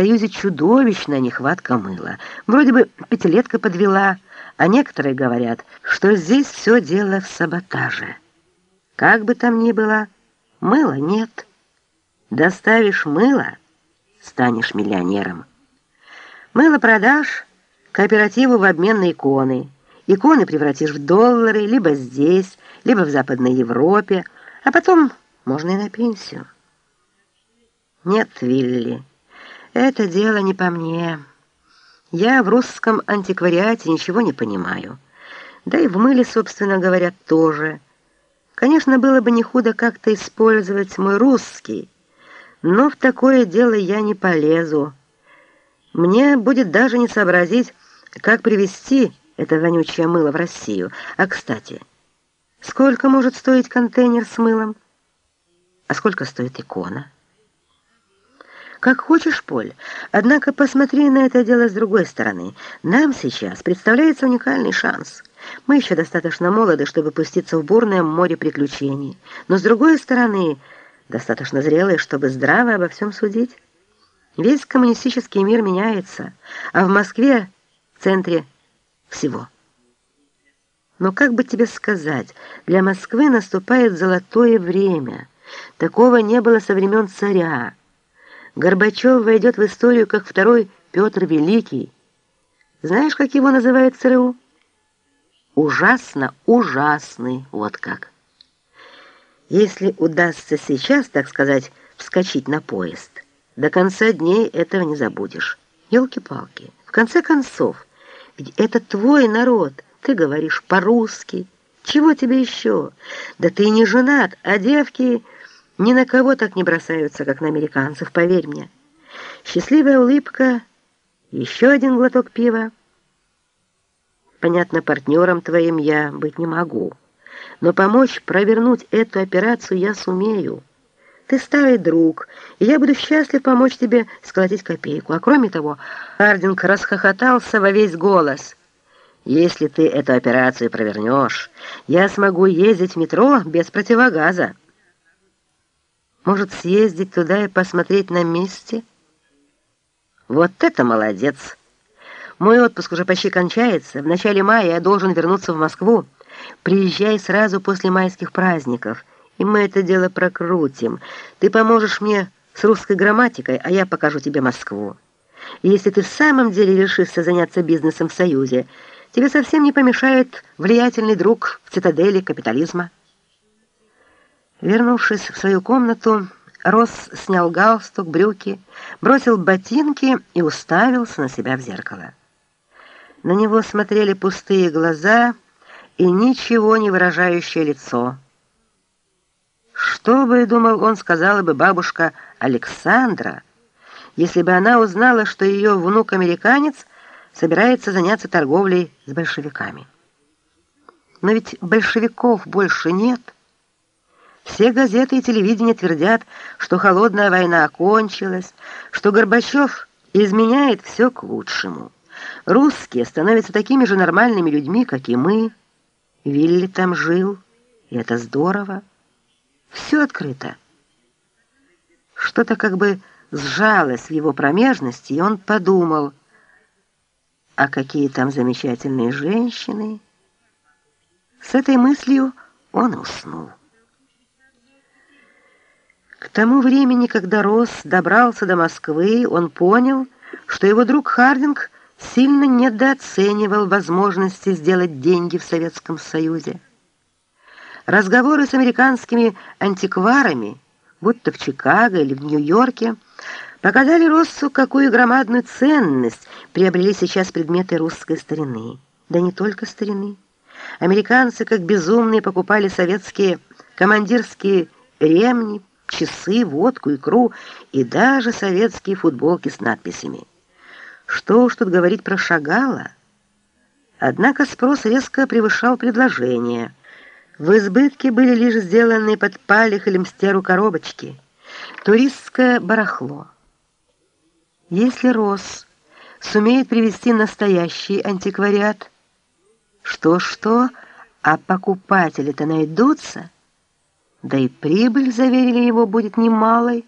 Союзе чудовищная нехватка мыла. Вроде бы пятилетка подвела, а некоторые говорят, что здесь все дело в саботаже. Как бы там ни было, мыла нет. Доставишь мыло, станешь миллионером. Мыло продашь кооперативу в обмен на иконы. Иконы превратишь в доллары либо здесь, либо в Западной Европе, а потом можно и на пенсию. Нет, Вилли, это дело не по мне. Я в русском антиквариате ничего не понимаю. Да и в мыле, собственно говоря, тоже. Конечно, было бы не худо как-то использовать мой русский, но в такое дело я не полезу. Мне будет даже не сообразить, как привезти это вонючее мыло в Россию. А, кстати, сколько может стоить контейнер с мылом? А сколько стоит икона? Как хочешь, Поль. Однако посмотри на это дело с другой стороны. Нам сейчас представляется уникальный шанс. Мы еще достаточно молоды, чтобы пуститься в бурное море приключений. Но с другой стороны, достаточно зрелые, чтобы здраво обо всем судить. Весь коммунистический мир меняется, а в Москве, в центре всего. Но как бы тебе сказать, для Москвы наступает золотое время. Такого не было со времен царя. Горбачев войдет в историю как второй Петр Великий. Знаешь, как его называют ЦРУ? Ужасно ужасный, вот как. Если удастся сейчас, так сказать, вскочить на поезд, до конца дней этого не забудешь. Елки-палки. В конце концов, ведь это твой народ, ты говоришь по-русски. Чего тебе еще? Да ты не женат, а девки... Ни на кого так не бросаются, как на американцев, поверь мне. Счастливая улыбка, еще один глоток пива. Понятно, партнером твоим я быть не могу, но помочь провернуть эту операцию я сумею. Ты старый друг, и я буду счастлив помочь тебе сколотить копейку. А кроме того, Хардинг расхохотался во весь голос. Если ты эту операцию провернешь, я смогу ездить в метро без противогаза. Может, съездить туда и посмотреть на месте? Вот это молодец! Мой отпуск уже почти кончается. В начале мая я должен вернуться в Москву. Приезжай сразу после майских праздников, и мы это дело прокрутим. Ты поможешь мне с русской грамматикой, а я покажу тебе Москву. И если ты в самом деле решишься заняться бизнесом в Союзе, тебе совсем не помешает влиятельный друг в цитадели капитализма. Вернувшись в свою комнату, Росс снял галстук, брюки, бросил ботинки и уставился на себя в зеркало. На него смотрели пустые глаза и ничего не выражающее лицо. Что бы, думал он, сказала бы бабушка Александра, если бы она узнала, что ее внук-американец собирается заняться торговлей с большевиками. Но ведь большевиков больше нет — все газеты и телевидение твердят, что холодная война окончилась, что Горбачев изменяет все к лучшему. Русские становятся такими же нормальными людьми, как и мы. Вилли там жил, и это здорово. Все открыто. Что-то как бы сжалось в его промежности, и он подумал, а какие там замечательные женщины. С этой мыслью он уснул. К тому времени, когда Росс добрался до Москвы, он понял, что его друг Хардинг сильно недооценивал возможности сделать деньги в Советском Союзе. Разговоры с американскими антикварами, будто в Чикаго или в Нью-Йорке, показали Россу, какую громадную ценность приобрели сейчас предметы русской старины. Да не только старины. Американцы, как безумные, покупали советские командирские ремни, часы, водку, икру и даже советские футболки с надписями. Что уж тут говорить про Шагала? Однако спрос резко превышал предложение. В избытке были лишь сделанные под палих или мстеру коробочки. Туристское барахло. Если Рос сумеет привести настоящий антиквариат, что-что, а покупатели-то найдутся – да и прибыль, заверили его, будет немалой.